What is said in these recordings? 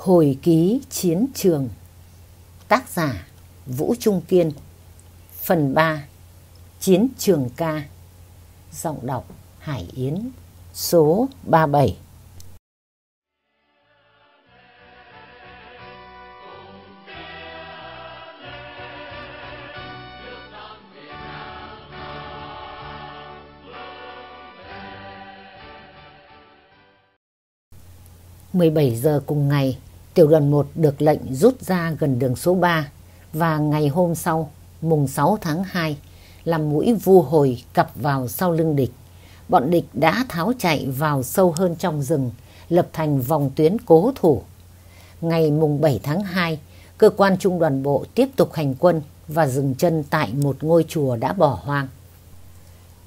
Hồi ký chiến trường. Tác giả Vũ Trung Kiên. Phần 3 Chiến trường ca. Giọng đọc Hải Yến Số 37 17 giờ cùng ngày, tiểu đoàn 1 được lệnh rút ra gần đường số 3 và ngày hôm sau, mùng 6 tháng 2, làm mũi vu hồi cặp vào sau lưng địch. Bọn địch đã tháo chạy vào sâu hơn trong rừng, lập thành vòng tuyến cố thủ. Ngày mùng 7 tháng 2, cơ quan trung đoàn bộ tiếp tục hành quân và dừng chân tại một ngôi chùa đã bỏ hoang.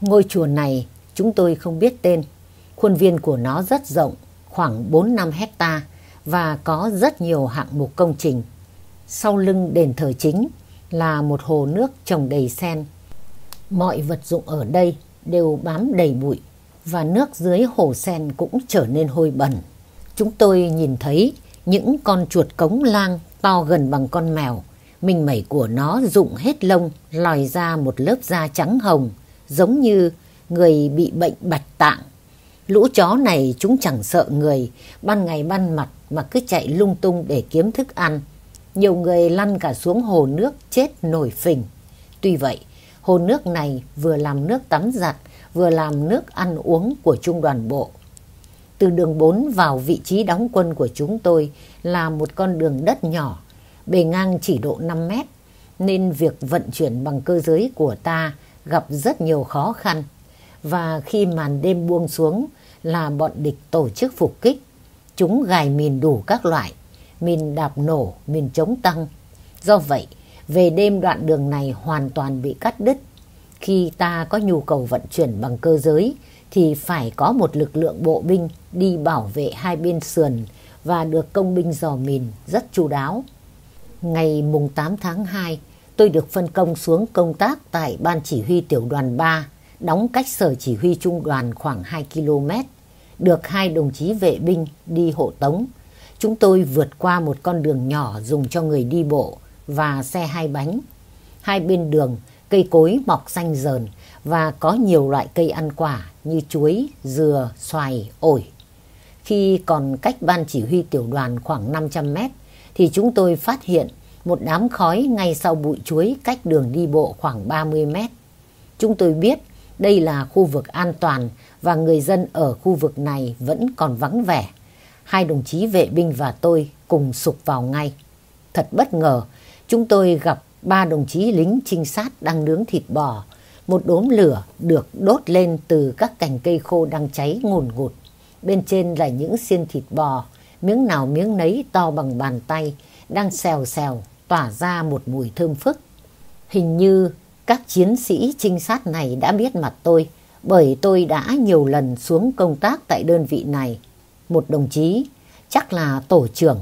Ngôi chùa này chúng tôi không biết tên, khuôn viên của nó rất rộng khoảng 4-5 hectare và có rất nhiều hạng mục công trình. Sau lưng đền thờ chính là một hồ nước trồng đầy sen. Mọi vật dụng ở đây đều bám đầy bụi và nước dưới hồ sen cũng trở nên hôi bẩn. Chúng tôi nhìn thấy những con chuột cống lang to gần bằng con mèo. Mình mẩy của nó rụng hết lông, lòi ra một lớp da trắng hồng, giống như người bị bệnh bạch tạng Lũ chó này chúng chẳng sợ người, ban ngày ban mặt mà cứ chạy lung tung để kiếm thức ăn. Nhiều người lăn cả xuống hồ nước chết nổi phình. Tuy vậy, hồ nước này vừa làm nước tắm giặt, vừa làm nước ăn uống của trung đoàn bộ. Từ đường 4 vào vị trí đóng quân của chúng tôi là một con đường đất nhỏ, bề ngang chỉ độ 5 mét, nên việc vận chuyển bằng cơ giới của ta gặp rất nhiều khó khăn và khi màn đêm buông xuống là bọn địch tổ chức phục kích. Chúng gài mìn đủ các loại, mìn đạp nổ, mìn chống tăng. Do vậy, về đêm đoạn đường này hoàn toàn bị cắt đứt. Khi ta có nhu cầu vận chuyển bằng cơ giới thì phải có một lực lượng bộ binh đi bảo vệ hai bên sườn và được công binh dò mìn rất chu đáo. Ngày mùng 8 tháng 2, tôi được phân công xuống công tác tại Ban Chỉ huy Tiểu đoàn 3 đóng cách sở chỉ huy trung đoàn khoảng 2 km, được hai đồng chí vệ binh đi hộ tống. Chúng tôi vượt qua một con đường nhỏ dùng cho người đi bộ và xe hai bánh. Hai bên đường, cây cối mọc xanh dờn và có nhiều loại cây ăn quả như chuối, dừa, xoài, ổi. Khi còn cách ban chỉ huy tiểu đoàn khoảng 500 mét thì chúng tôi phát hiện một đám khói ngay sau bụi chuối cách đường đi bộ khoảng 30 mét. Chúng tôi biết đây là khu vực an toàn và người dân ở khu vực này vẫn còn vắng vẻ. Hai đồng chí vệ binh và tôi cùng sụp vào ngay. Thật bất ngờ, chúng tôi gặp ba đồng chí lính trinh sát đang nướng thịt bò. Một đốm lửa được đốt lên từ các cành cây khô đang cháy ngùn ngụt. Bên trên là những xiên thịt bò, miếng nào miếng nấy to bằng bàn tay, đang xèo xèo, tỏa ra một mùi thơm phức. Hình như các chiến sĩ trinh sát này đã biết mặt tôi bởi tôi đã nhiều lần xuống công tác tại đơn vị này. Một đồng chí, chắc là tổ trưởng,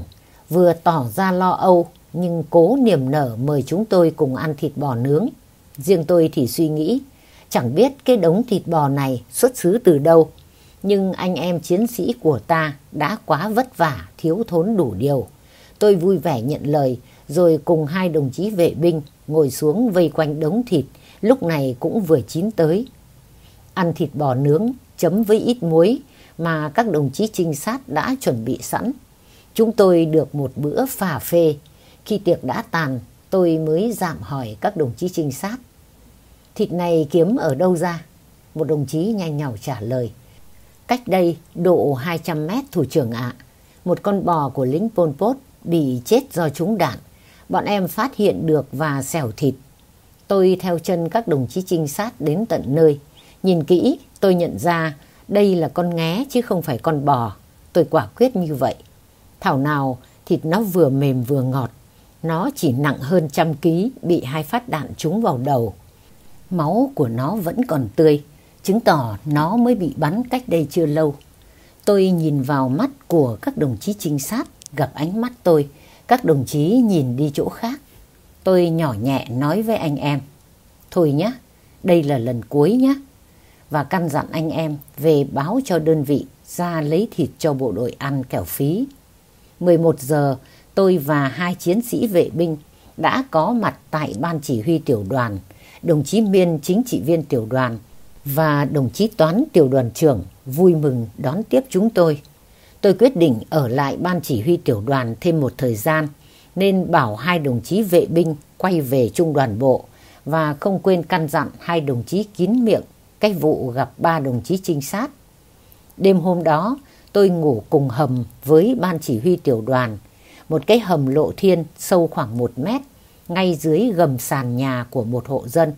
vừa tỏ ra lo âu nhưng cố niềm nở mời chúng tôi cùng ăn thịt bò nướng. Riêng tôi thì suy nghĩ, chẳng biết cái đống thịt bò này xuất xứ từ đâu. Nhưng anh em chiến sĩ của ta đã quá vất vả, thiếu thốn đủ điều. Tôi vui vẻ nhận lời rồi cùng hai đồng chí vệ binh ngồi xuống vây quanh đống thịt, lúc này cũng vừa chín tới. Ăn thịt bò nướng chấm với ít muối mà các đồng chí trinh sát đã chuẩn bị sẵn. Chúng tôi được một bữa phà phê. Khi tiệc đã tàn, tôi mới giảm hỏi các đồng chí trinh sát. Thịt này kiếm ở đâu ra? Một đồng chí nhanh nhảu trả lời. Cách đây độ 200 mét thủ trưởng ạ. một con bò của lính Pol Pot bị chết do trúng đạn bọn em phát hiện được và xẻo thịt. Tôi theo chân các đồng chí trinh sát đến tận nơi. Nhìn kỹ, tôi nhận ra đây là con ngé chứ không phải con bò. Tôi quả quyết như vậy. Thảo nào thịt nó vừa mềm vừa ngọt. Nó chỉ nặng hơn trăm ký, bị hai phát đạn trúng vào đầu. Máu của nó vẫn còn tươi, chứng tỏ nó mới bị bắn cách đây chưa lâu. Tôi nhìn vào mắt của các đồng chí trinh sát, gặp ánh mắt tôi, các đồng chí nhìn đi chỗ khác. Tôi nhỏ nhẹ nói với anh em. Thôi nhé, đây là lần cuối nhé. Và căn dặn anh em về báo cho đơn vị ra lấy thịt cho bộ đội ăn kẻo phí. 11 giờ, tôi và hai chiến sĩ vệ binh đã có mặt tại ban chỉ huy tiểu đoàn, đồng chí Miên chính trị viên tiểu đoàn và đồng chí Toán tiểu đoàn trưởng vui mừng đón tiếp chúng tôi. Tôi quyết định ở lại ban chỉ huy tiểu đoàn thêm một thời gian nên bảo hai đồng chí vệ binh quay về trung đoàn bộ và không quên căn dặn hai đồng chí kín miệng cái vụ gặp ba đồng chí trinh sát. Đêm hôm đó tôi ngủ cùng hầm với ban chỉ huy tiểu đoàn, một cái hầm lộ thiên sâu khoảng một mét ngay dưới gầm sàn nhà của một hộ dân.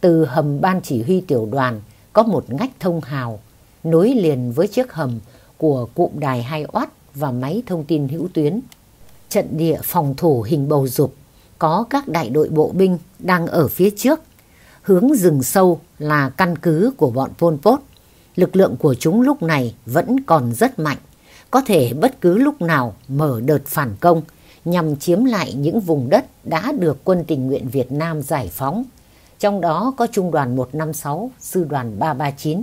Từ hầm ban chỉ huy tiểu đoàn có một ngách thông hào nối liền với chiếc hầm của cụm đài hai oát và máy thông tin hữu tuyến. Trận địa phòng thủ hình bầu dục có các đại đội bộ binh đang ở phía trước. Hướng rừng sâu là căn cứ của bọn Pol Pot. Lực lượng của chúng lúc này vẫn còn rất mạnh, có thể bất cứ lúc nào mở đợt phản công nhằm chiếm lại những vùng đất đã được quân tình nguyện Việt Nam giải phóng. Trong đó có Trung đoàn 156, Sư đoàn 339.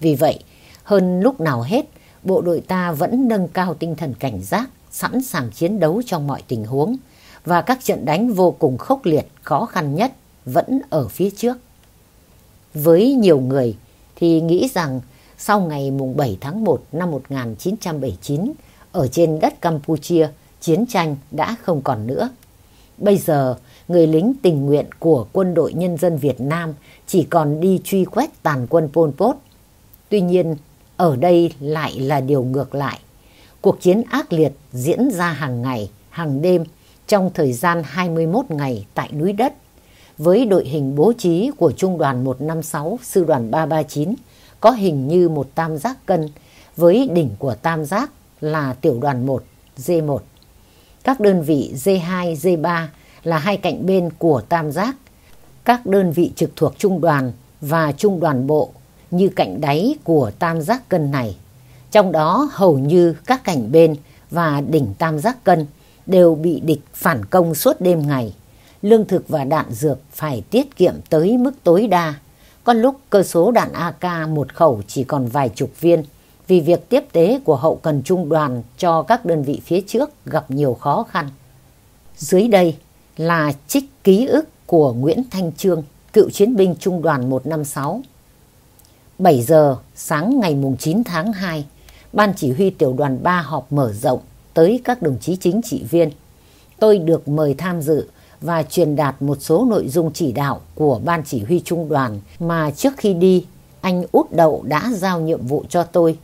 Vì vậy, hơn lúc nào hết, bộ đội ta vẫn nâng cao tinh thần cảnh giác, sẵn sàng chiến đấu trong mọi tình huống và các trận đánh vô cùng khốc liệt, khó khăn nhất vẫn ở phía trước. Với nhiều người thì nghĩ rằng sau ngày mùng 7 tháng 1 năm 1979 ở trên đất Campuchia, chiến tranh đã không còn nữa. Bây giờ, người lính tình nguyện của quân đội nhân dân Việt Nam chỉ còn đi truy quét tàn quân Pol Pot. Tuy nhiên, ở đây lại là điều ngược lại. Cuộc chiến ác liệt diễn ra hàng ngày, hàng đêm trong thời gian 21 ngày tại núi đất. Với đội hình bố trí của Trung đoàn 156, Sư đoàn 339 có hình như một tam giác cân với đỉnh của tam giác là tiểu đoàn 1, D1. Các đơn vị D2, D3 là hai cạnh bên của tam giác. Các đơn vị trực thuộc trung đoàn và trung đoàn bộ như cạnh đáy của tam giác cân này. Trong đó hầu như các cạnh bên và đỉnh tam giác cân đều bị địch phản công suốt đêm ngày. Lương thực và đạn dược phải tiết kiệm tới mức tối đa. Có lúc cơ số đạn AK một khẩu chỉ còn vài chục viên vì việc tiếp tế của hậu cần trung đoàn cho các đơn vị phía trước gặp nhiều khó khăn. Dưới đây là trích ký ức của Nguyễn Thanh Trương, cựu chiến binh trung đoàn 156. 7 giờ sáng ngày mùng 9 tháng 2, Ban chỉ huy tiểu đoàn 3 họp mở rộng tới các đồng chí chính trị viên. Tôi được mời tham dự và truyền đạt một số nội dung chỉ đạo của Ban chỉ huy trung đoàn mà trước khi đi, anh Út Đậu đã giao nhiệm vụ cho tôi.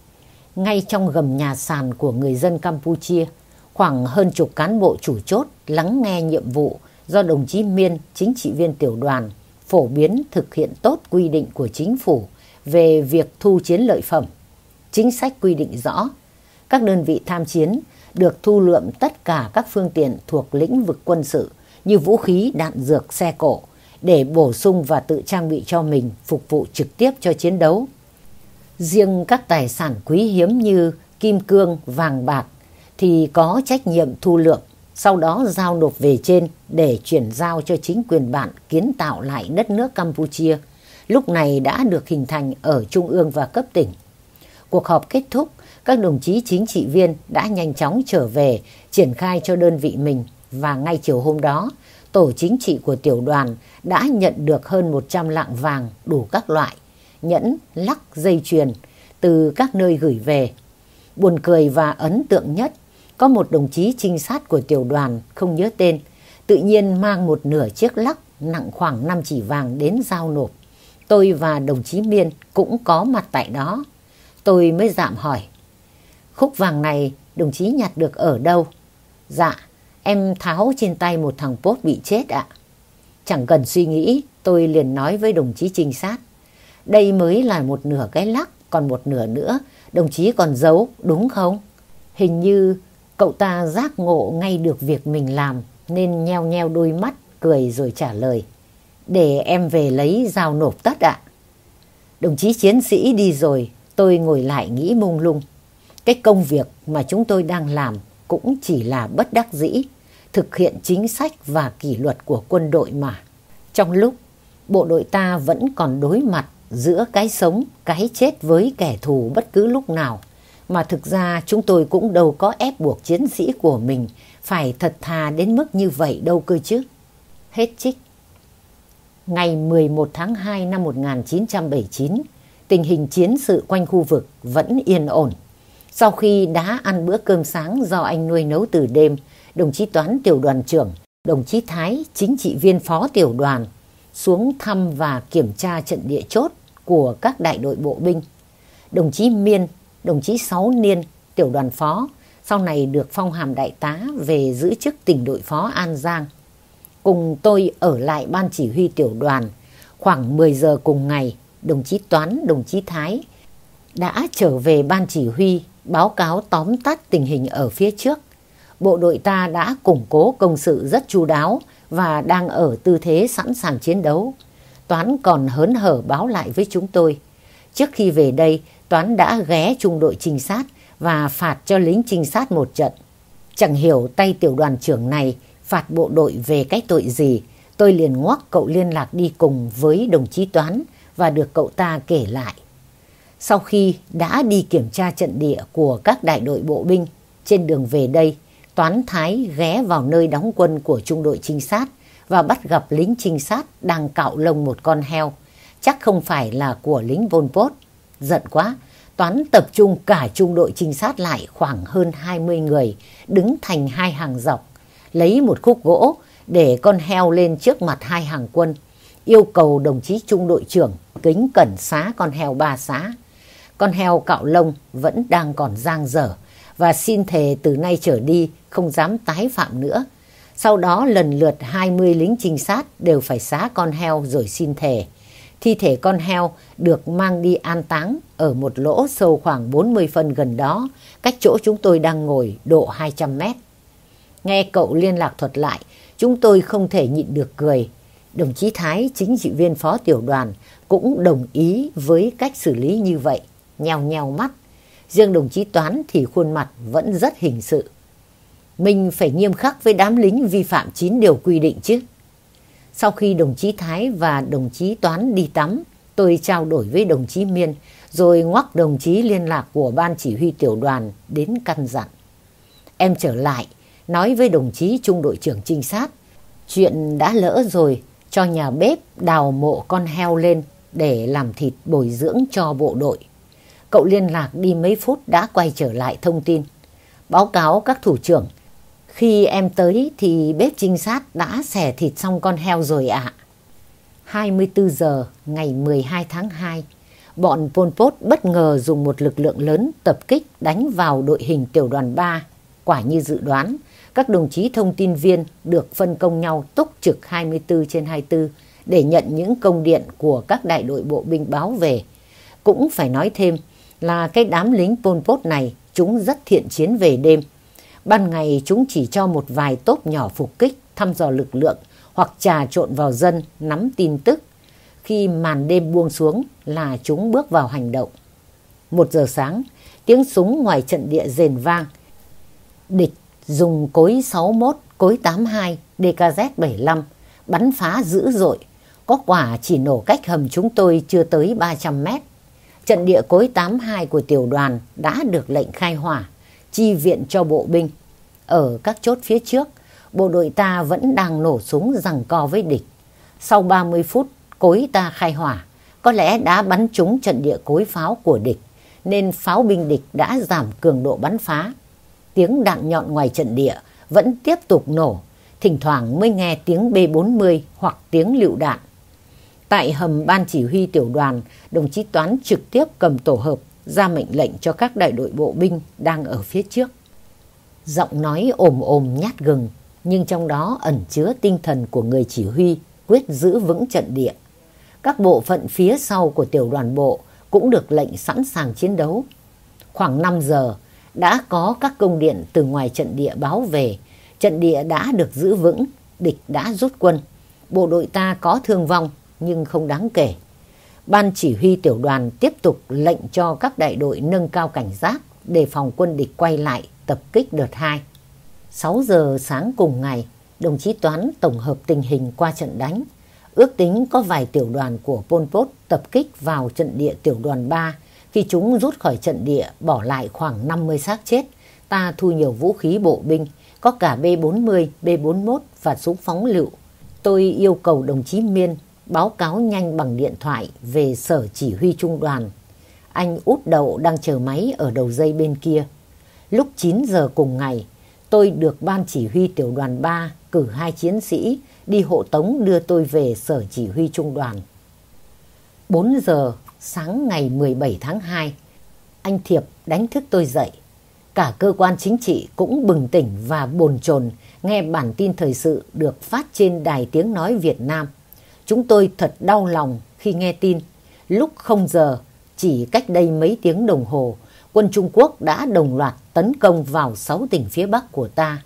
Ngay trong gầm nhà sàn của người dân Campuchia, khoảng hơn chục cán bộ chủ chốt lắng nghe nhiệm vụ do đồng chí Miên, chính trị viên tiểu đoàn, phổ biến thực hiện tốt quy định của chính phủ về việc thu chiến lợi phẩm. Chính sách quy định rõ, các đơn vị tham chiến được thu lượm tất cả các phương tiện thuộc lĩnh vực quân sự như vũ khí, đạn dược, xe cộ để bổ sung và tự trang bị cho mình phục vụ trực tiếp cho chiến đấu. Riêng các tài sản quý hiếm như kim cương, vàng bạc thì có trách nhiệm thu lượm, sau đó giao nộp về trên để chuyển giao cho chính quyền bạn kiến tạo lại đất nước Campuchia, lúc này đã được hình thành ở trung ương và cấp tỉnh. Cuộc họp kết thúc, các đồng chí chính trị viên đã nhanh chóng trở về triển khai cho đơn vị mình và ngay chiều hôm đó, tổ chính trị của tiểu đoàn đã nhận được hơn 100 lạng vàng đủ các loại, nhẫn, lắc, dây chuyền từ các nơi gửi về. Buồn cười và ấn tượng nhất, có một đồng chí trinh sát của tiểu đoàn không nhớ tên, tự nhiên mang một nửa chiếc lắc nặng khoảng 5 chỉ vàng đến giao nộp. Tôi và đồng chí Miên cũng có mặt tại đó. Tôi mới dạm hỏi, khúc vàng này đồng chí nhặt được ở đâu? Dạ, em tháo trên tay một thằng pốt bị chết ạ. Chẳng cần suy nghĩ, tôi liền nói với đồng chí trinh sát. Đây mới là một nửa cái lắc, còn một nửa nữa, đồng chí còn giấu, đúng không? Hình như cậu ta giác ngộ ngay được việc mình làm, nên nheo nheo đôi mắt, cười rồi trả lời. Để em về lấy dao nộp tất ạ. Đồng chí chiến sĩ đi rồi, tôi ngồi lại nghĩ mông lung. Cái công việc mà chúng tôi đang làm cũng chỉ là bất đắc dĩ, thực hiện chính sách và kỷ luật của quân đội mà. Trong lúc bộ đội ta vẫn còn đối mặt giữa cái sống, cái chết với kẻ thù bất cứ lúc nào, Mà thực ra chúng tôi cũng đâu có ép buộc chiến sĩ của mình phải thật thà đến mức như vậy đâu cơ chứ. Hết trích. Ngày 11 tháng 2 năm 1979, tình hình chiến sự quanh khu vực vẫn yên ổn. Sau khi đã ăn bữa cơm sáng do anh nuôi nấu từ đêm, đồng chí Toán tiểu đoàn trưởng, đồng chí Thái chính trị viên phó tiểu đoàn xuống thăm và kiểm tra trận địa chốt của các đại đội bộ binh. Đồng chí Miên, đồng chí Sáu Niên, tiểu đoàn phó, sau này được phong hàm đại tá về giữ chức tỉnh đội phó An Giang. Cùng tôi ở lại ban chỉ huy tiểu đoàn, khoảng 10 giờ cùng ngày, đồng chí Toán, đồng chí Thái đã trở về ban chỉ huy báo cáo tóm tắt tình hình ở phía trước. Bộ đội ta đã củng cố công sự rất chu đáo và đang ở tư thế sẵn sàng chiến đấu. Toán còn hớn hở báo lại với chúng tôi. Trước khi về đây, Toán đã ghé trung đội trinh sát và phạt cho lính trinh sát một trận. Chẳng hiểu tay tiểu đoàn trưởng này phạt bộ đội về cái tội gì. Tôi liền ngoắc cậu liên lạc đi cùng với đồng chí Toán và được cậu ta kể lại. Sau khi đã đi kiểm tra trận địa của các đại đội bộ binh, trên đường về đây, Toán Thái ghé vào nơi đóng quân của trung đội trinh sát và bắt gặp lính trinh sát đang cạo lông một con heo. Chắc không phải là của lính Pol Pot. Giận quá, Toán tập trung cả trung đội trinh sát lại khoảng hơn 20 người, đứng thành hai hàng dọc, lấy một khúc gỗ để con heo lên trước mặt hai hàng quân, yêu cầu đồng chí trung đội trưởng kính cẩn xá con heo ba xá. Con heo cạo lông vẫn đang còn giang dở và xin thề từ nay trở đi không dám tái phạm nữa. Sau đó lần lượt 20 lính trinh sát đều phải xá con heo rồi xin thề. Thi thể con heo được mang đi an táng ở một lỗ sâu khoảng 40 phân gần đó, cách chỗ chúng tôi đang ngồi độ 200 mét. Nghe cậu liên lạc thuật lại, chúng tôi không thể nhịn được cười. Đồng chí Thái, chính trị viên phó tiểu đoàn, cũng đồng ý với cách xử lý như vậy, nheo nheo mắt. Riêng đồng chí Toán thì khuôn mặt vẫn rất hình sự. Mình phải nghiêm khắc với đám lính vi phạm chín điều quy định chứ. Sau khi đồng chí Thái và đồng chí Toán đi tắm, tôi trao đổi với đồng chí Miên, rồi ngoắc đồng chí liên lạc của ban chỉ huy tiểu đoàn đến căn dặn. Em trở lại, nói với đồng chí trung đội trưởng trinh sát, chuyện đã lỡ rồi, cho nhà bếp đào mộ con heo lên để làm thịt bồi dưỡng cho bộ đội. Cậu liên lạc đi mấy phút đã quay trở lại thông tin. Báo cáo các thủ trưởng, khi em tới thì bếp trinh sát đã xẻ thịt xong con heo rồi ạ. À. 24 giờ ngày 12 tháng 2, bọn Pol Pot bất ngờ dùng một lực lượng lớn tập kích đánh vào đội hình tiểu đoàn 3. Quả như dự đoán, các đồng chí thông tin viên được phân công nhau túc trực 24 trên 24 để nhận những công điện của các đại đội bộ binh báo về. Cũng phải nói thêm là cái đám lính Pol Pot này chúng rất thiện chiến về đêm Ban ngày chúng chỉ cho một vài tốp nhỏ phục kích, thăm dò lực lượng hoặc trà trộn vào dân, nắm tin tức. Khi màn đêm buông xuống là chúng bước vào hành động. Một giờ sáng, tiếng súng ngoài trận địa rền vang. Địch dùng cối 61, cối 82, DKZ-75 bắn phá dữ dội. Có quả chỉ nổ cách hầm chúng tôi chưa tới 300 mét. Trận địa cối 82 của tiểu đoàn đã được lệnh khai hỏa chi viện cho bộ binh. Ở các chốt phía trước, bộ đội ta vẫn đang nổ súng rằng co với địch. Sau 30 phút, cối ta khai hỏa, có lẽ đã bắn trúng trận địa cối pháo của địch, nên pháo binh địch đã giảm cường độ bắn phá. Tiếng đạn nhọn ngoài trận địa vẫn tiếp tục nổ, thỉnh thoảng mới nghe tiếng B-40 hoặc tiếng lựu đạn. Tại hầm ban chỉ huy tiểu đoàn, đồng chí Toán trực tiếp cầm tổ hợp ra mệnh lệnh cho các đại đội bộ binh đang ở phía trước. Giọng nói ồm ồm nhát gừng, nhưng trong đó ẩn chứa tinh thần của người chỉ huy quyết giữ vững trận địa. Các bộ phận phía sau của tiểu đoàn bộ cũng được lệnh sẵn sàng chiến đấu. Khoảng 5 giờ, đã có các công điện từ ngoài trận địa báo về. Trận địa đã được giữ vững, địch đã rút quân. Bộ đội ta có thương vong nhưng không đáng kể. Ban chỉ huy tiểu đoàn tiếp tục lệnh cho các đại đội nâng cao cảnh giác đề phòng quân địch quay lại tập kích đợt 2. 6 giờ sáng cùng ngày, đồng chí Toán tổng hợp tình hình qua trận đánh. Ước tính có vài tiểu đoàn của Pol Pot tập kích vào trận địa tiểu đoàn 3 khi chúng rút khỏi trận địa bỏ lại khoảng 50 xác chết, ta thu nhiều vũ khí bộ binh, có cả B-40, B-41 và súng phóng lựu. Tôi yêu cầu đồng chí Miên báo cáo nhanh bằng điện thoại về sở chỉ huy trung đoàn. Anh út đậu đang chờ máy ở đầu dây bên kia. Lúc 9 giờ cùng ngày, tôi được ban chỉ huy tiểu đoàn 3 cử hai chiến sĩ đi hộ tống đưa tôi về sở chỉ huy trung đoàn. 4 giờ sáng ngày 17 tháng 2, anh Thiệp đánh thức tôi dậy. Cả cơ quan chính trị cũng bừng tỉnh và bồn chồn nghe bản tin thời sự được phát trên đài tiếng nói Việt Nam. Chúng tôi thật đau lòng khi nghe tin. Lúc không giờ, chỉ cách đây mấy tiếng đồng hồ, quân Trung Quốc đã đồng loạt tấn công vào 6 tỉnh phía Bắc của ta.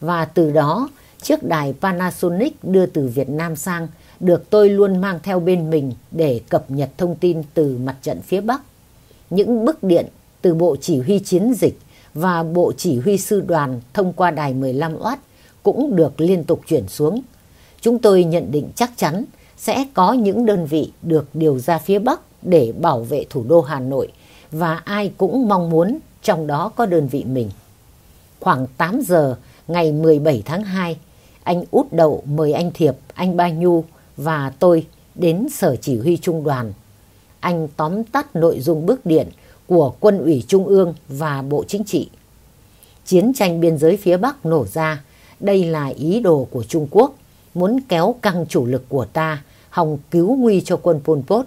Và từ đó, chiếc đài Panasonic đưa từ Việt Nam sang được tôi luôn mang theo bên mình để cập nhật thông tin từ mặt trận phía Bắc. Những bức điện từ Bộ Chỉ huy Chiến dịch và Bộ Chỉ huy Sư đoàn thông qua đài 15W cũng được liên tục chuyển xuống. Chúng tôi nhận định chắc chắn sẽ có những đơn vị được điều ra phía Bắc để bảo vệ thủ đô Hà Nội và ai cũng mong muốn trong đó có đơn vị mình. Khoảng 8 giờ ngày 17 tháng 2, anh út đậu mời anh Thiệp, anh Ba Nhu và tôi đến sở chỉ huy trung đoàn. Anh tóm tắt nội dung bức điện của quân ủy Trung ương và Bộ Chính trị. Chiến tranh biên giới phía Bắc nổ ra, đây là ý đồ của Trung Quốc, muốn kéo căng chủ lực của ta, hòng cứu nguy cho quân Pol Pot.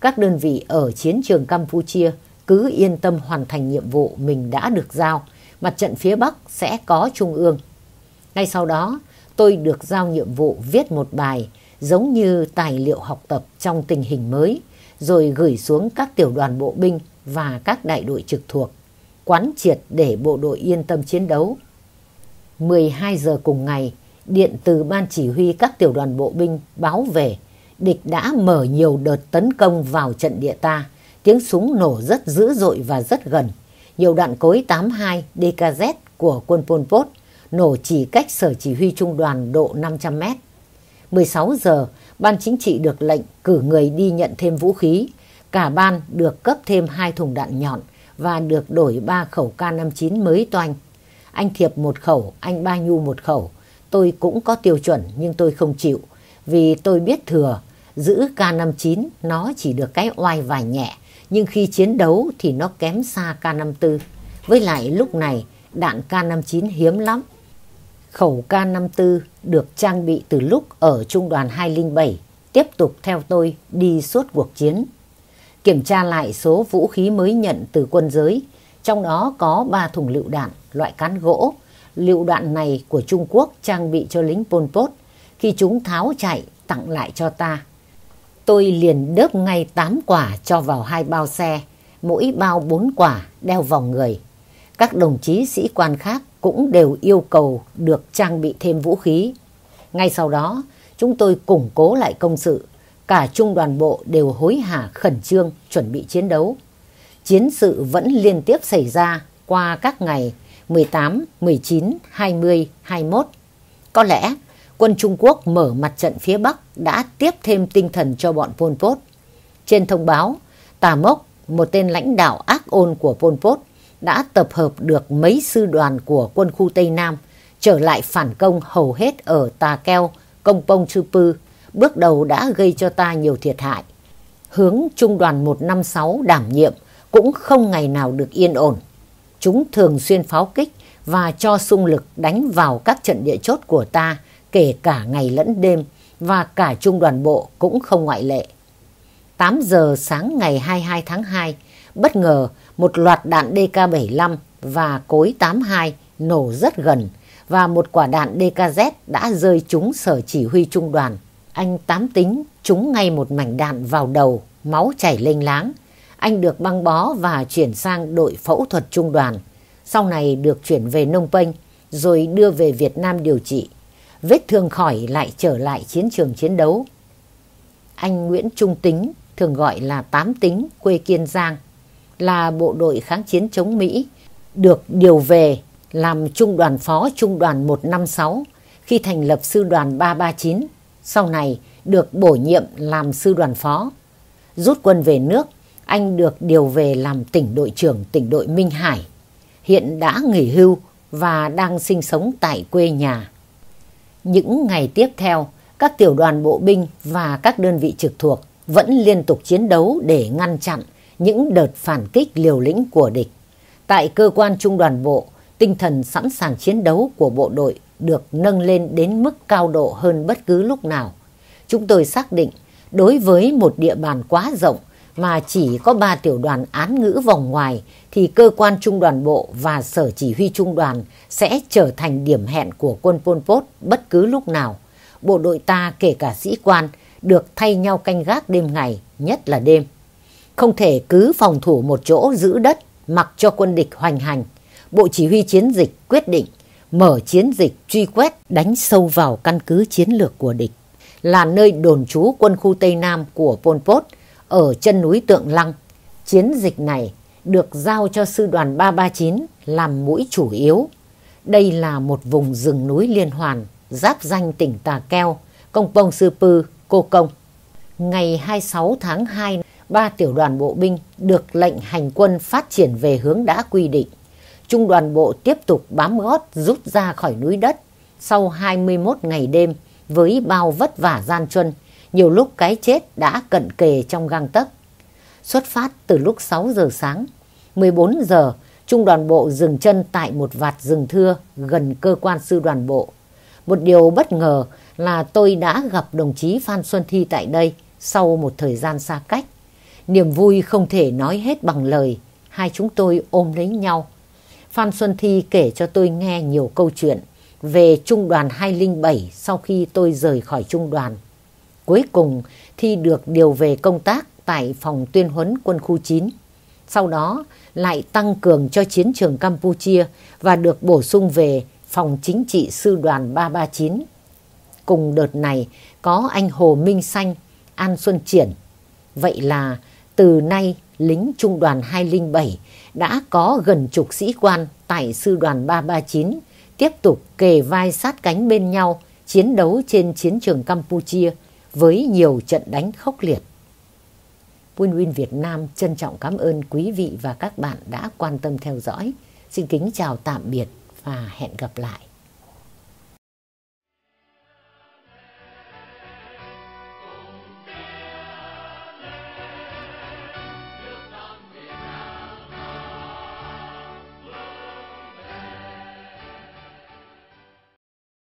Các đơn vị ở chiến trường Campuchia cứ yên tâm hoàn thành nhiệm vụ mình đã được giao, mặt trận phía Bắc sẽ có Trung ương. Ngay sau đó, tôi được giao nhiệm vụ viết một bài giống như tài liệu học tập trong tình hình mới, rồi gửi xuống các tiểu đoàn bộ binh và các đại đội trực thuộc, quán triệt để bộ đội yên tâm chiến đấu. 12 giờ cùng ngày, điện từ ban chỉ huy các tiểu đoàn bộ binh báo về, địch đã mở nhiều đợt tấn công vào trận địa ta, tiếng súng nổ rất dữ dội và rất gần. Nhiều đạn cối 82 DKZ của quân Pol Pot nổ chỉ cách sở chỉ huy trung đoàn độ 500 mét. 16 giờ, ban chính trị được lệnh cử người đi nhận thêm vũ khí. Cả ban được cấp thêm hai thùng đạn nhọn và được đổi ba khẩu K59 mới toanh. Anh Thiệp một khẩu, anh Ba Nhu một khẩu. Tôi cũng có tiêu chuẩn nhưng tôi không chịu. Vì tôi biết thừa, giữ K59 nó chỉ được cái oai vài nhẹ. Nhưng khi chiến đấu thì nó kém xa K54. Với lại lúc này đạn K59 hiếm lắm Khẩu K54 được trang bị từ lúc ở Trung đoàn 207, tiếp tục theo tôi đi suốt cuộc chiến. Kiểm tra lại số vũ khí mới nhận từ quân giới, trong đó có 3 thùng lựu đạn loại cán gỗ. Lựu đạn này của Trung Quốc trang bị cho lính Pol Pot, khi chúng tháo chạy tặng lại cho ta. Tôi liền đớp ngay 8 quả cho vào hai bao xe, mỗi bao 4 quả đeo vào người. Các đồng chí sĩ quan khác cũng đều yêu cầu được trang bị thêm vũ khí. Ngay sau đó, chúng tôi củng cố lại công sự. Cả trung đoàn bộ đều hối hả khẩn trương chuẩn bị chiến đấu. Chiến sự vẫn liên tiếp xảy ra qua các ngày 18, 19, 20, 21. Có lẽ quân Trung Quốc mở mặt trận phía Bắc đã tiếp thêm tinh thần cho bọn Pol Pot. Trên thông báo, Tà Mốc, một tên lãnh đạo ác ôn của Pol Pot, đã tập hợp được mấy sư đoàn của quân khu Tây Nam trở lại phản công hầu hết ở Tà Keo, Công Pông Chư Pư, bước đầu đã gây cho ta nhiều thiệt hại. Hướng Trung đoàn 156 đảm nhiệm cũng không ngày nào được yên ổn. Chúng thường xuyên pháo kích và cho xung lực đánh vào các trận địa chốt của ta kể cả ngày lẫn đêm và cả trung đoàn bộ cũng không ngoại lệ. 8 giờ sáng ngày 22 tháng 2, bất ngờ một loạt đạn DK-75 và cối 82 nổ rất gần và một quả đạn DKZ đã rơi trúng sở chỉ huy trung đoàn. Anh tám tính trúng ngay một mảnh đạn vào đầu, máu chảy lênh láng. Anh được băng bó và chuyển sang đội phẫu thuật trung đoàn. Sau này được chuyển về Nông Penh rồi đưa về Việt Nam điều trị. Vết thương khỏi lại trở lại chiến trường chiến đấu. Anh Nguyễn Trung Tính, thường gọi là Tám Tính, quê Kiên Giang, là bộ đội kháng chiến chống Mỹ, được điều về làm trung đoàn phó trung đoàn 156 khi thành lập sư đoàn 339, sau này được bổ nhiệm làm sư đoàn phó. Rút quân về nước, Anh được điều về làm tỉnh đội trưởng tỉnh đội Minh Hải. Hiện đã nghỉ hưu và đang sinh sống tại quê nhà. Những ngày tiếp theo, các tiểu đoàn bộ binh và các đơn vị trực thuộc vẫn liên tục chiến đấu để ngăn chặn những đợt phản kích liều lĩnh của địch. Tại cơ quan trung đoàn bộ, tinh thần sẵn sàng chiến đấu của bộ đội được nâng lên đến mức cao độ hơn bất cứ lúc nào. Chúng tôi xác định đối với một địa bàn quá rộng mà chỉ có 3 tiểu đoàn án ngữ vòng ngoài thì cơ quan trung đoàn bộ và sở chỉ huy trung đoàn sẽ trở thành điểm hẹn của quân Pol Pot bất cứ lúc nào. Bộ đội ta kể cả sĩ quan được thay nhau canh gác đêm ngày, nhất là đêm. Không thể cứ phòng thủ một chỗ giữ đất mặc cho quân địch hoành hành. Bộ chỉ huy chiến dịch quyết định mở chiến dịch truy quét đánh sâu vào căn cứ chiến lược của địch là nơi đồn trú quân khu Tây Nam của Pol Pot ở chân núi Tượng Lăng. Chiến dịch này được giao cho sư đoàn 339 làm mũi chủ yếu. Đây là một vùng rừng núi liên hoàn, giáp danh tỉnh Tà Keo, Công Pông Sư Pư, Cô Công. Ngày 26 tháng 2, ba tiểu đoàn bộ binh được lệnh hành quân phát triển về hướng đã quy định. Trung đoàn bộ tiếp tục bám gót rút ra khỏi núi đất sau 21 ngày đêm với bao vất vả gian truân, nhiều lúc cái chết đã cận kề trong gang tấc. Xuất phát từ lúc 6 giờ sáng, 14 giờ, trung đoàn bộ dừng chân tại một vạt rừng thưa gần cơ quan sư đoàn bộ. Một điều bất ngờ là tôi đã gặp đồng chí Phan Xuân Thi tại đây sau một thời gian xa cách. Niềm vui không thể nói hết bằng lời, hai chúng tôi ôm lấy nhau. Phan Xuân Thi kể cho tôi nghe nhiều câu chuyện về trung đoàn 207 sau khi tôi rời khỏi trung đoàn. Cuối cùng Thi được điều về công tác tại phòng tuyên huấn quân khu 9. Sau đó lại tăng cường cho chiến trường Campuchia và được bổ sung về phòng chính trị sư đoàn 339. Cùng đợt này có anh Hồ Minh Xanh, An Xuân Triển. Vậy là từ nay, lính trung đoàn 207 đã có gần chục sĩ quan tại sư đoàn 339 tiếp tục kề vai sát cánh bên nhau chiến đấu trên chiến trường Campuchia với nhiều trận đánh khốc liệt. Win Win Việt Nam trân trọng cảm ơn quý vị và các bạn đã quan tâm theo dõi. Xin kính chào tạm biệt và hẹn gặp lại.